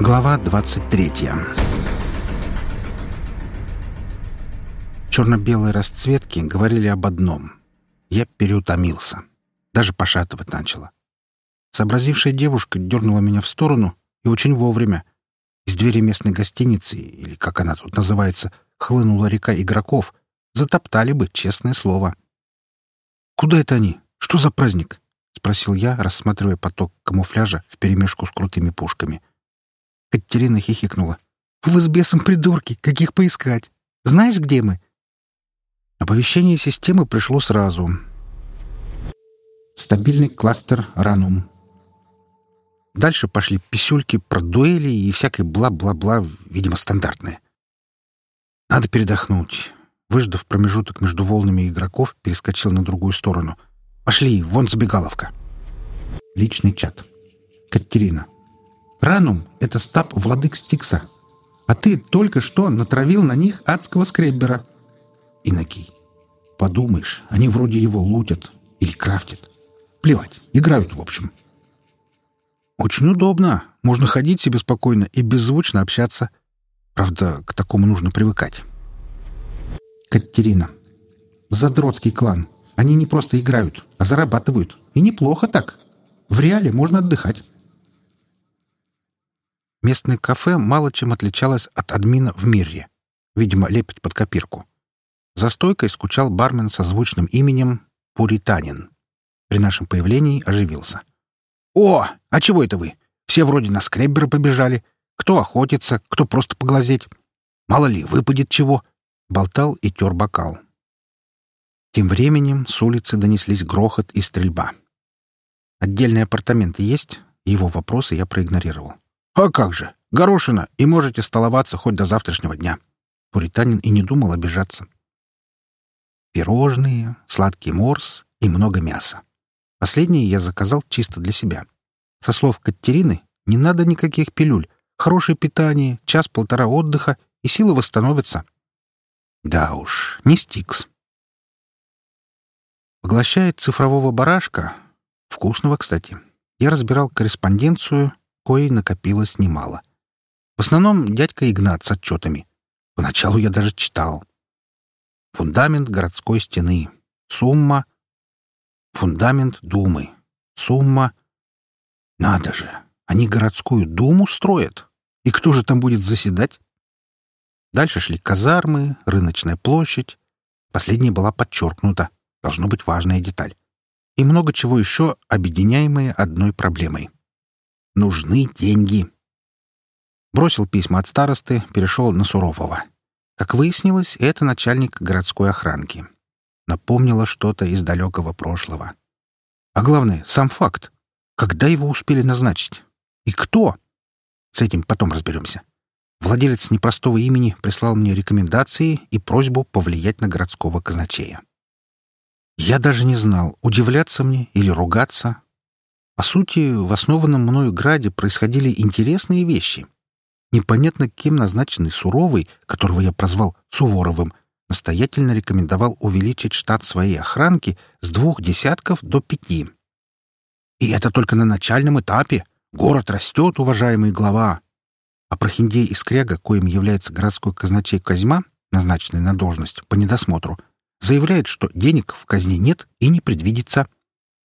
Глава 23 Черно-белые расцветки говорили об одном. Я переутомился. Даже пошатывать начала. Сообразившая девушка дернула меня в сторону, и очень вовремя. Из двери местной гостиницы, или как она тут называется, хлынула река игроков. Затоптали бы, честное слово. «Куда это они? Что за праздник?» — спросил я, рассматривая поток камуфляжа вперемешку с крутыми пушками. Катерина хихикнула. «Вы с бесом придурки! Каких поискать? Знаешь, где мы?» Оповещение системы пришло сразу. Стабильный кластер «Ранум». Дальше пошли писюльки про дуэли и всякое бла-бла-бла, видимо, стандартное. Надо передохнуть. Выждав промежуток между волнами игроков, перескочил на другую сторону. «Пошли, вон забегаловка». Личный чат. Катерина. «Ранум — это стаб владык Стикса. А ты только что натравил на них адского скреббера». Инокий. «Подумаешь, они вроде его лутят или крафтят. Плевать, играют в общем». «Очень удобно. Можно ходить себе спокойно и беззвучно общаться. Правда, к такому нужно привыкать». Катерина. Задротский клан. Они не просто играют, а зарабатывают. И неплохо так. В реале можно отдыхать. Местное кафе мало чем отличалось от админа в Мирре. Видимо, лепит под копирку. За стойкой скучал бармен со звучным именем Пуританин. При нашем появлении оживился. «О, а чего это вы? Все вроде на скребберы побежали. Кто охотится, кто просто поглазеть. Мало ли, выпадет чего болтал и тер бокал. Тем временем с улицы донеслись грохот и стрельба. «Отдельные апартаменты есть?» Его вопросы я проигнорировал. «А как же! Горошина! И можете столоваться хоть до завтрашнего дня!» Пуританин и не думал обижаться. Пирожные, сладкий морс и много мяса. Последнее я заказал чисто для себя. Со слов Катерины, не надо никаких пилюль. Хорошее питание, час-полтора отдыха, и силы восстановятся. Да уж, не Стикс. Поглощает цифрового барашка. Вкусного, кстати. Я разбирал корреспонденцию, коей накопилось немало. В основном дядька Игнат с отчетами. Поначалу я даже читал. Фундамент городской стены. Сумма. Фундамент думы. Сумма. Надо же, они городскую думу строят. И кто же там будет заседать? Дальше шли казармы, рыночная площадь. Последняя была подчеркнута. Должно быть важная деталь. И много чего еще, объединяемые одной проблемой. Нужны деньги. Бросил письма от старосты, перешел на Сурового. Как выяснилось, это начальник городской охранки. Напомнило что-то из далекого прошлого. А главное, сам факт. Когда его успели назначить? И кто? С этим потом разберемся. Владелец непростого имени прислал мне рекомендации и просьбу повлиять на городского казначея. Я даже не знал, удивляться мне или ругаться. По сути, в основанном мною граде происходили интересные вещи. Непонятно, кем назначенный Суровый, которого я прозвал Суворовым, настоятельно рекомендовал увеличить штат своей охранки с двух десятков до пяти. И это только на начальном этапе. Город растет, уважаемый глава. А прохиндей из Кряга, коим является городской казначей Козьма, назначенный на должность по недосмотру, заявляет, что денег в казне нет и не предвидится.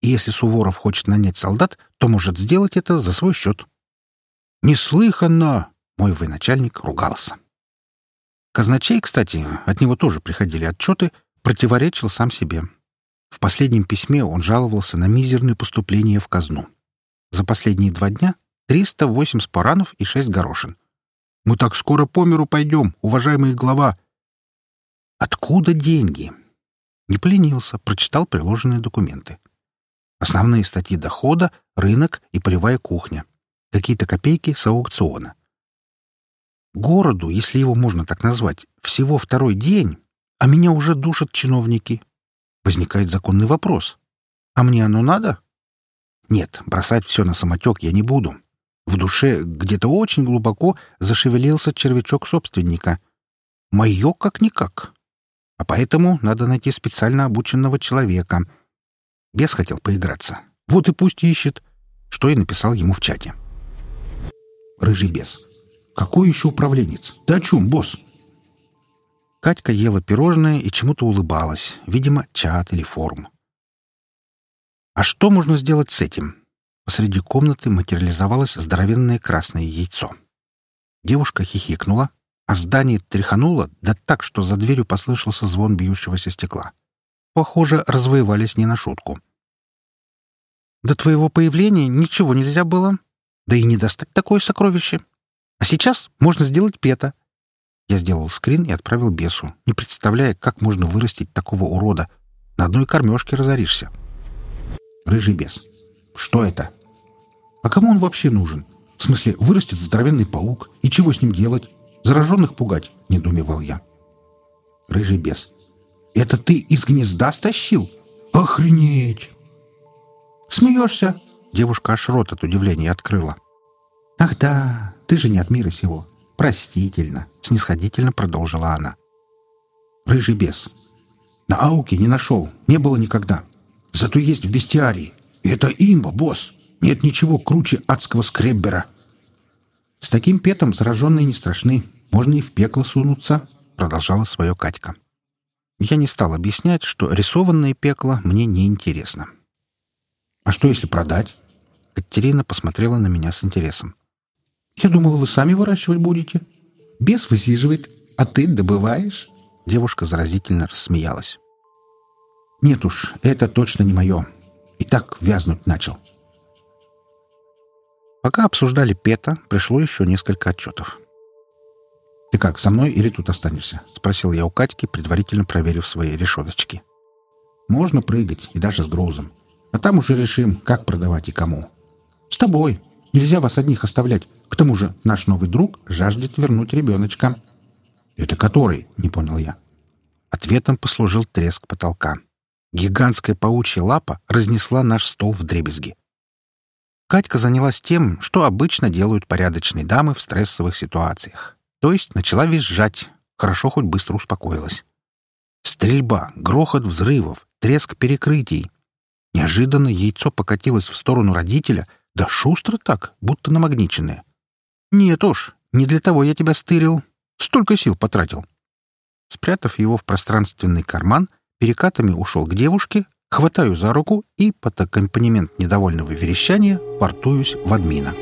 И если Суворов хочет нанять солдат, то может сделать это за свой счет. «Неслыханно!» — мой военачальник ругался. Казначей, кстати, от него тоже приходили отчеты, противоречил сам себе. В последнем письме он жаловался на мизерные поступления в казну. За последние два дня 308 спаранов и 6 горошин. Мы так скоро по миру пойдем, уважаемый глава. Откуда деньги? Не поленился, прочитал приложенные документы. Основные статьи дохода, рынок и полевая кухня. Какие-то копейки с аукциона. Городу, если его можно так назвать, всего второй день, а меня уже душат чиновники. Возникает законный вопрос. А мне оно надо? Нет, бросать все на самотек я не буду. В душе где-то очень глубоко зашевелился червячок собственника. Мое как-никак. А поэтому надо найти специально обученного человека. Бес хотел поиграться. Вот и пусть ищет, что и написал ему в чате. рыжий бес. «Какой еще управленец? О чем, босс?» Катька ела пирожное и чему-то улыбалась. Видимо, чат или форум. А что можно сделать с этим? Посреди комнаты материализовалось здоровенное красное яйцо. Девушка хихикнула, а здание тряхануло, да так, что за дверью послышался звон бьющегося стекла. Похоже, развоевались не на шутку. До твоего появления ничего нельзя было. Да и не достать такое сокровище. А сейчас можно сделать пета. Я сделал скрин и отправил бесу, не представляя, как можно вырастить такого урода. На одной кормежке разоришься. Рыжий бес. Что это? А кому он вообще нужен? В смысле, вырастет здоровенный паук, и чего с ним делать? Зараженных пугать? — недоумевал я. Рыжий бес. Это ты из гнезда стащил? Охренеть! Смеешься? Девушка аж рот от удивления открыла. Ах да, ты же не от мира сего. Простительно, снисходительно продолжила она. Рыжий бес. На ауке не нашел, не было никогда. Зато есть в бестиарии. И это имба, босс. Нет ничего круче адского скреббера. С таким петом зараженные не страшны. Можно и в пекло сунуться, продолжала свое Катька. Я не стал объяснять, что рисованное пекло мне не интересно. «А что, если продать?» Катерина посмотрела на меня с интересом. «Я думала, вы сами выращивать будете. Бес высиживает, а ты добываешь?» Девушка заразительно рассмеялась. «Нет уж, это точно не мое. И так вязнуть начал». Пока обсуждали Пета, пришло еще несколько отчетов. «Ты как, со мной или тут останешься?» — спросил я у Катьки, предварительно проверив свои решеточки. «Можно прыгать, и даже с грузом. А там уже решим, как продавать и кому. С тобой. Нельзя вас одних оставлять. К тому же наш новый друг жаждет вернуть ребеночка». «Это который?» — не понял я. Ответом послужил треск потолка. Гигантская паучья лапа разнесла наш стол в дребезги. Катька занялась тем, что обычно делают порядочные дамы в стрессовых ситуациях. То есть начала визжать. Хорошо хоть быстро успокоилась. Стрельба, грохот взрывов, треск перекрытий. Неожиданно яйцо покатилось в сторону родителя, да шустро так, будто намагниченное. «Нет уж, не для того я тебя стырил. Столько сил потратил». Спрятав его в пространственный карман, перекатами ушел к девушке, хватаю за руку и, под аккомпанемент недовольного верещания, портуюсь в админа.